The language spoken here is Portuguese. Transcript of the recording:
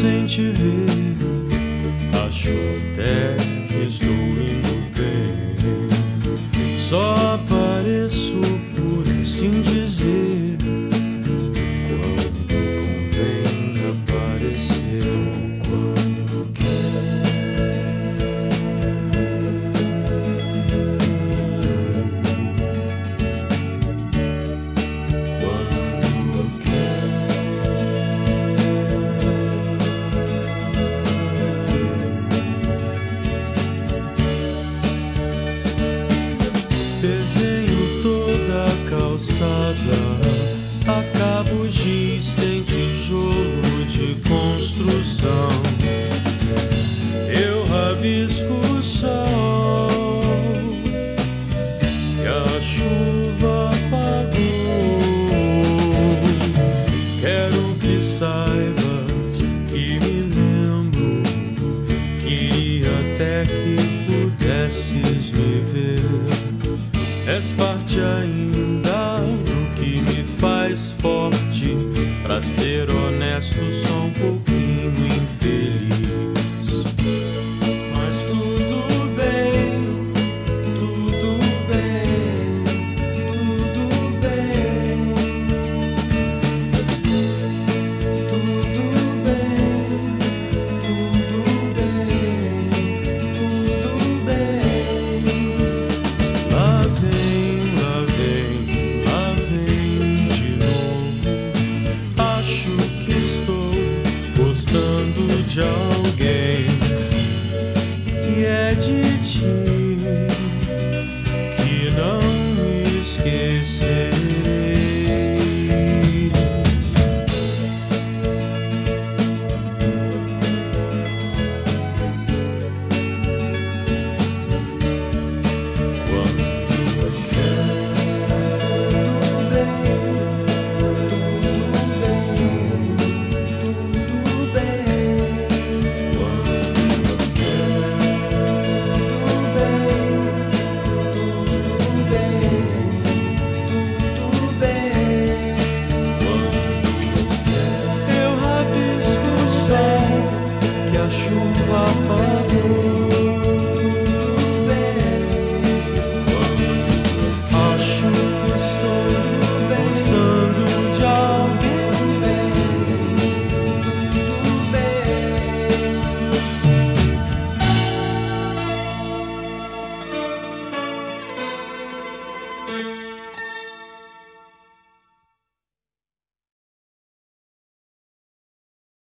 te ver. Acho até que estou indo bem. Só apareço por assim dizer. Calçada, acabo giz, tem tijolo de construção. Eu rabisco o sol que a chuva apagou. Quero que saibas que me lembro. Queria até que pudesses me ver. forte. Pra ser honesto, sou um pouquinho infeliz. Mas tudo bem, tudo bem, tudo bem. Tudo bem, tudo bem, tudo bem. jungle.